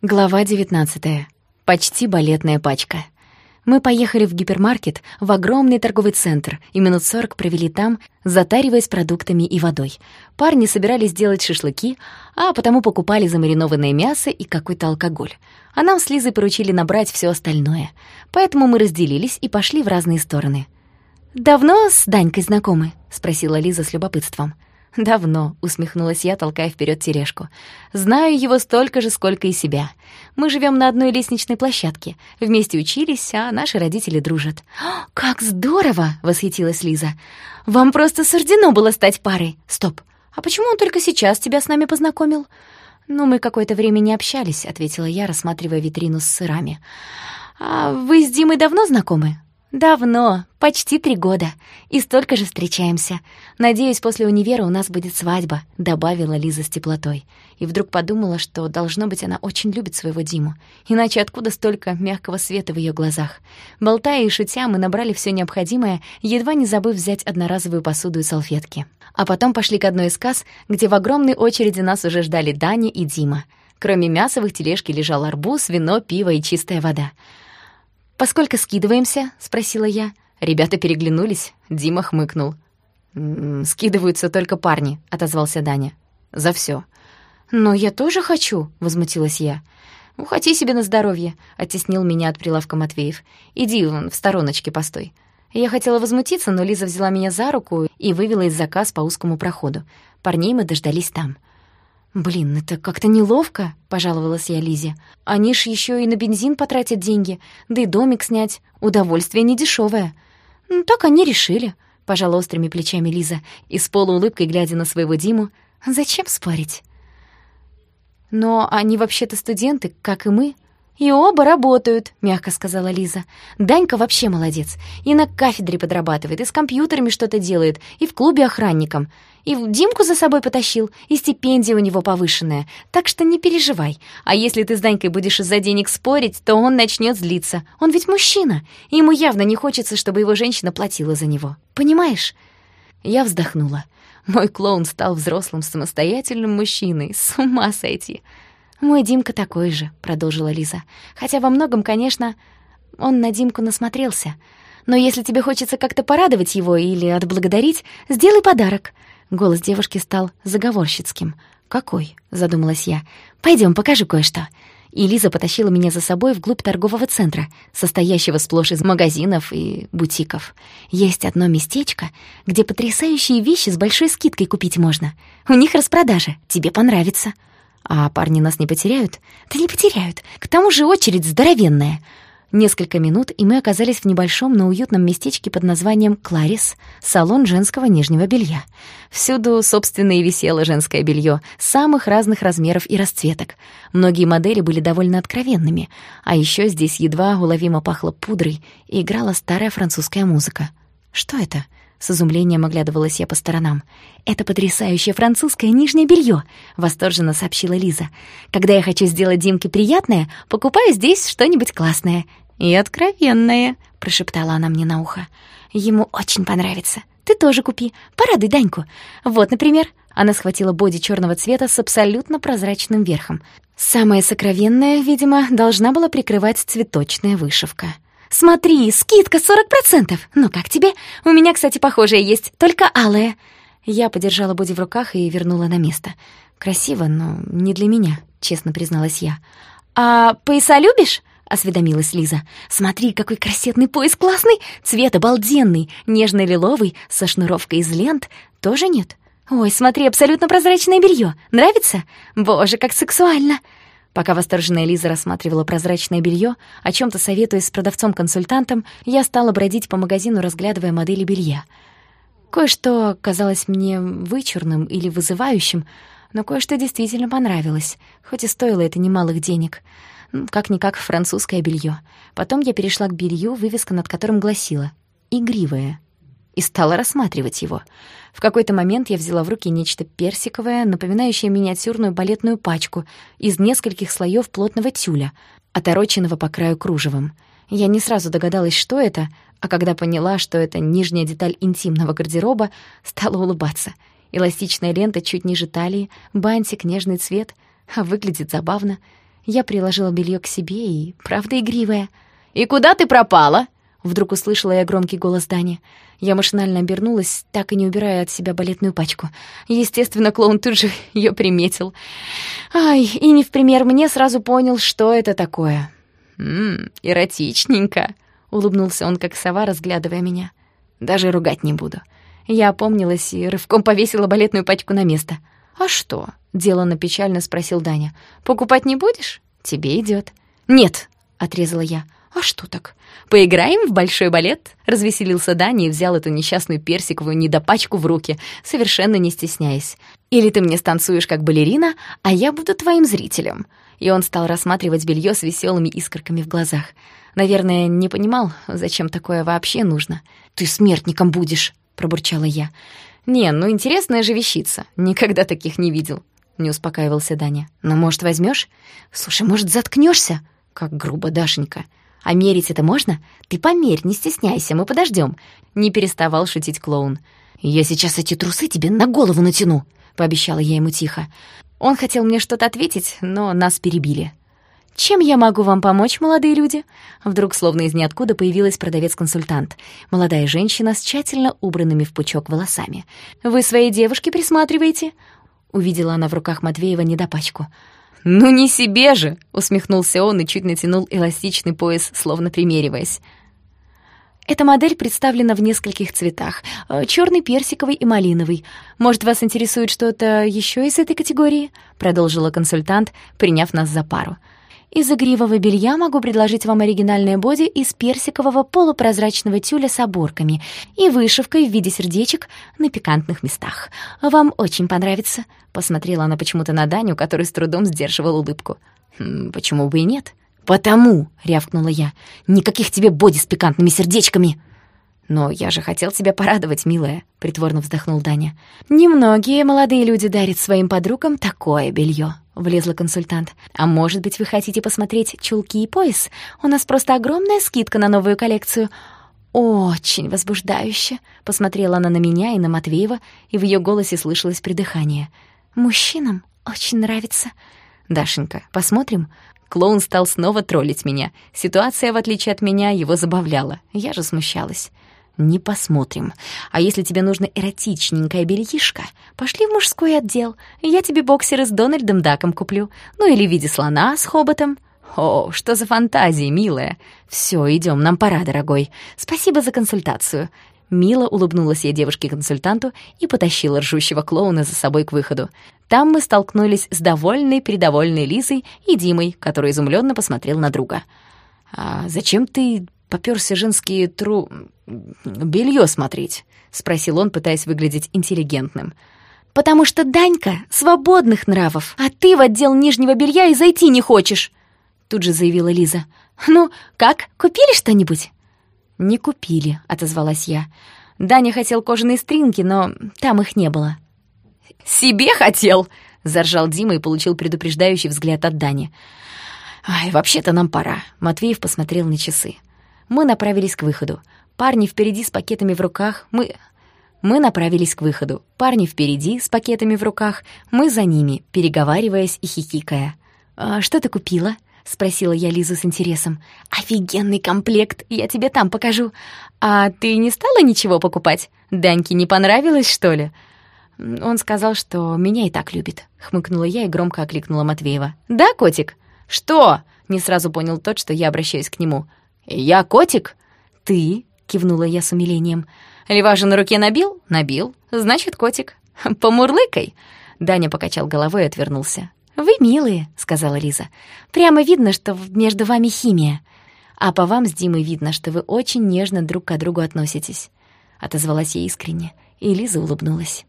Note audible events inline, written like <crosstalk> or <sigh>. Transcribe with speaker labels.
Speaker 1: Глава 19. Почти балетная пачка. Мы поехали в гипермаркет, в огромный торговый центр, и минут сорок провели там, затариваясь продуктами и водой. Парни собирались делать шашлыки, а потому покупали замаринованное мясо и какой-то алкоголь. А нам с Лизой поручили набрать все остальное. Поэтому мы разделились и пошли в разные стороны. «Давно с Данькой знакомы?» — спросила Лиза с любопытством. «Давно», — усмехнулась я, толкая вперед тележку. «Знаю его столько же, сколько и себя. Мы живем на одной лестничной площадке. Вместе учились, а наши родители дружат». «Как здорово!» — восхитилась Лиза. «Вам просто суждено было стать парой. Стоп, а почему он только сейчас тебя с нами познакомил?» «Ну, мы какое-то время не общались», — ответила я, рассматривая витрину с сырами. «А вы с Димой давно знакомы?» «Давно, почти три года. И столько же встречаемся. Надеюсь, после универа у нас будет свадьба», — добавила Лиза с теплотой. И вдруг подумала, что, должно быть, она очень любит своего Диму. Иначе откуда столько мягкого света в ее глазах? Болтая и шутя, мы набрали все необходимое, едва не забыв взять одноразовую посуду и салфетки. А потом пошли к одной из касс, где в огромной очереди нас уже ждали Даня и Дима. Кроме их тележке лежал арбуз, вино, пиво и чистая вода. «Поскольку скидываемся?» — спросила я. Ребята переглянулись, Дима хмыкнул. «Скидываются только парни», — отозвался Даня. «За все. «Но я тоже хочу», — возмутилась я. «Ухоти себе на здоровье», — оттеснил меня от прилавка Матвеев. «Иди вон в стороночке постой». Я хотела возмутиться, но Лиза взяла меня за руку и вывела из заказ по узкому проходу. Парней мы дождались там. «Блин, это как-то неловко», — пожаловалась я Лизе. «Они ж еще и на бензин потратят деньги, да и домик снять. Удовольствие недешёвое». «Ну, так они решили», — пожала острыми плечами Лиза и с полуулыбкой, глядя на своего Диму, «Зачем спорить?» «Но они вообще-то студенты, как и мы», «И оба работают», — мягко сказала Лиза. «Данька вообще молодец. И на кафедре подрабатывает, и с компьютерами что-то делает, и в клубе охранником. И Димку за собой потащил, и стипендия у него повышенная. Так что не переживай. А если ты с Данькой будешь из-за денег спорить, то он начнет злиться. Он ведь мужчина, и ему явно не хочется, чтобы его женщина платила за него. Понимаешь?» Я вздохнула. Мой клоун стал взрослым самостоятельным мужчиной. С ума сойти. «Мой Димка такой же», — продолжила Лиза. «Хотя во многом, конечно, он на Димку насмотрелся. Но если тебе хочется как-то порадовать его или отблагодарить, сделай подарок». Голос девушки стал заговорщицким. «Какой?» — задумалась я. Пойдем, покажу кое-что». И Лиза потащила меня за собой вглубь торгового центра, состоящего сплошь из магазинов и бутиков. Есть одно местечко, где потрясающие вещи с большой скидкой купить можно. У них распродажа, тебе понравится. А парни нас не потеряют? Да не потеряют. К тому же очередь здоровенная. Несколько минут, и мы оказались в небольшом, но уютном местечке под названием «Кларис» — салон женского нижнего белья. Всюду, собственно, и висело женское белье самых разных размеров и расцветок. Многие модели были довольно откровенными, а еще здесь едва уловимо пахло пудрой и играла старая французская музыка. Что это? С изумлением оглядывалась я по сторонам. «Это потрясающее французское нижнее белье, восторженно сообщила Лиза. «Когда я хочу сделать Димке приятное, покупаю здесь что-нибудь классное». «И откровенное», — прошептала она мне на ухо. «Ему очень понравится. Ты тоже купи. Порадуй Даньку. Вот, например...» Она схватила боди черного цвета с абсолютно прозрачным верхом. Самое сокровенное, видимо, должна была прикрывать цветочная вышивка. Смотри, скидка 40%! Ну как тебе? У меня, кстати, похожая есть, только алая». Я подержала Боди в руках и вернула на место. «Красиво, но не для меня», — честно призналась я. «А пояса любишь?» — осведомилась Лиза. «Смотри, какой красетный пояс классный! Цвет обалденный, нежно-лиловый, со шнуровкой из лент. Тоже нет? Ой, смотри, абсолютно прозрачное белье. Нравится? Боже, как сексуально!» Пока восторженная Лиза рассматривала прозрачное белье, о чем то советуясь с продавцом-консультантом, я стала бродить по магазину, разглядывая модели белья. Кое-что казалось мне вычурным или вызывающим, но кое-что действительно понравилось, хоть и стоило это немалых денег. Как-никак французское белье. Потом я перешла к белью, вывеска над которым гласила «Игривое» и стала рассматривать его. В какой-то момент я взяла в руки нечто персиковое, напоминающее миниатюрную балетную пачку из нескольких слоев плотного тюля, отороченного по краю кружевом. Я не сразу догадалась, что это, а когда поняла, что это нижняя деталь интимного гардероба, стала улыбаться. Эластичная лента чуть ниже талии, бантик, нежный цвет. А выглядит забавно. Я приложила белье к себе и, правда, игривая.
Speaker 2: «И куда ты пропала?»
Speaker 1: Вдруг услышала я громкий голос Дани. Я машинально обернулась, так и не убирая от себя балетную пачку. Естественно, клоун тут же <laughs> ее приметил. Ай, и не в пример мне сразу понял, что это такое.
Speaker 2: «Ммм, эротичненько», — улыбнулся он, как сова, разглядывая меня. «Даже ругать не буду».
Speaker 1: Я опомнилась и рывком повесила балетную пачку на место. «А что?» — деланно печально спросил Даня. «Покупать не будешь? Тебе идет.
Speaker 2: «Нет», —
Speaker 1: отрезала я.
Speaker 2: «А что так? Поиграем в большой балет?» Развеселился Даня и взял эту несчастную персиковую недопачку в руки, совершенно не стесняясь. «Или ты мне станцуешь как балерина, а я буду твоим зрителем». И он стал рассматривать белье с веселыми искорками в глазах. Наверное, не понимал, зачем такое вообще нужно.
Speaker 1: «Ты смертником будешь», — пробурчала я.
Speaker 2: «Не, ну интересная же вещица. Никогда таких не видел», — не успокаивался Даня.
Speaker 1: «Ну, может, возьмешь? Слушай, может, заткнешься?
Speaker 2: «Как грубо, Дашенька».
Speaker 1: «А мерить это можно? Ты померь, не стесняйся, мы подождем. Не переставал шутить клоун.
Speaker 2: «Я сейчас эти трусы тебе на голову натяну», — пообещала я ему тихо.
Speaker 1: Он хотел мне что-то ответить, но нас перебили. «Чем я могу вам помочь, молодые люди?» Вдруг, словно из ниоткуда, появилась продавец-консультант. Молодая женщина с тщательно убранными в пучок волосами. «Вы своей девушке присматриваете?» Увидела она в руках Матвеева недопачку.
Speaker 2: «Ну не себе же!» — усмехнулся он и чуть натянул эластичный пояс, словно примериваясь.
Speaker 1: Эта модель представлена в нескольких цветах — черный, персиковый и малиновый. Может, вас интересует что-то еще из этой категории?» — продолжила консультант, приняв нас за пару. Из игривого белья могу предложить вам оригинальное боди из персикового полупрозрачного тюля с оборками и вышивкой в виде сердечек на пикантных местах. Вам очень понравится. Посмотрела она почему-то на Даню, который с трудом сдерживал улыбку.
Speaker 2: «Хм, «Почему бы и нет?»
Speaker 1: «Потому!» — рявкнула я. «Никаких тебе боди с пикантными сердечками!»
Speaker 2: «Но я же хотел тебя порадовать, милая», — притворно вздохнул Даня.
Speaker 1: «Немногие молодые люди дарят своим подругам такое белье влезла консультант. «А может быть, вы хотите посмотреть чулки и пояс? У нас просто огромная скидка на новую коллекцию». «Очень возбуждающе», — посмотрела она на меня и на Матвеева, и в ее голосе слышалось придыхание. «Мужчинам очень нравится».
Speaker 2: «Дашенька, посмотрим?» Клоун стал снова троллить меня. Ситуация, в отличие от меня, его забавляла. Я же смущалась. «Не посмотрим. А если тебе нужно эротичненькое бельишко, пошли в мужской отдел. Я тебе боксеры с Дональдом Даком куплю. Ну или в виде слона с хоботом». «О, что за фантазии, милая! Все, идем, нам пора, дорогой. Спасибо за консультацию». Мило улыбнулась я девушке-консультанту и потащила ржущего клоуна за собой к выходу. Там мы столкнулись с довольной передовольной Лизой и Димой, который изумленно посмотрел на друга. «А зачем ты попёрся женские тру... белье смотреть?» — спросил он, пытаясь выглядеть интеллигентным.
Speaker 1: «Потому что Данька свободных нравов, а ты в отдел нижнего белья и зайти не хочешь!» Тут же заявила Лиза. «Ну, как, купили что-нибудь?»
Speaker 2: «Не купили», — отозвалась я. Даня хотел кожаные стринги, но там их не было. «Себе хотел!» — заржал Дима и получил предупреждающий взгляд от Дани. «Ай, вообще-то нам пора», — Матвеев посмотрел на часы. Мы направились к выходу. Парни впереди с пакетами в руках, мы... Мы направились к выходу. Парни впереди с пакетами в руках, мы за ними, переговариваясь и хихикая. «А что ты купила?» — спросила я Лизу с интересом. «Офигенный комплект, я тебе там покажу. А ты не стала ничего покупать? Даньке не понравилось, что ли?» Он сказал, что меня и так любит. Хмыкнула я и громко окликнула Матвеева. «Да, котик?» «Что?» — не сразу понял тот, что я обращаюсь к нему. «Я котик?»
Speaker 1: «Ты?» — кивнула я с умилением.
Speaker 2: «Льва же на руке набил?» «Набил. Значит, котик. <laughs> Помурлыкай!» Даня покачал головой и отвернулся.
Speaker 1: «Вы милые», — сказала Лиза. «Прямо видно, что между вами химия. А по вам с Димой видно, что вы очень нежно друг к другу относитесь». Отозвалась я искренне, и Лиза улыбнулась.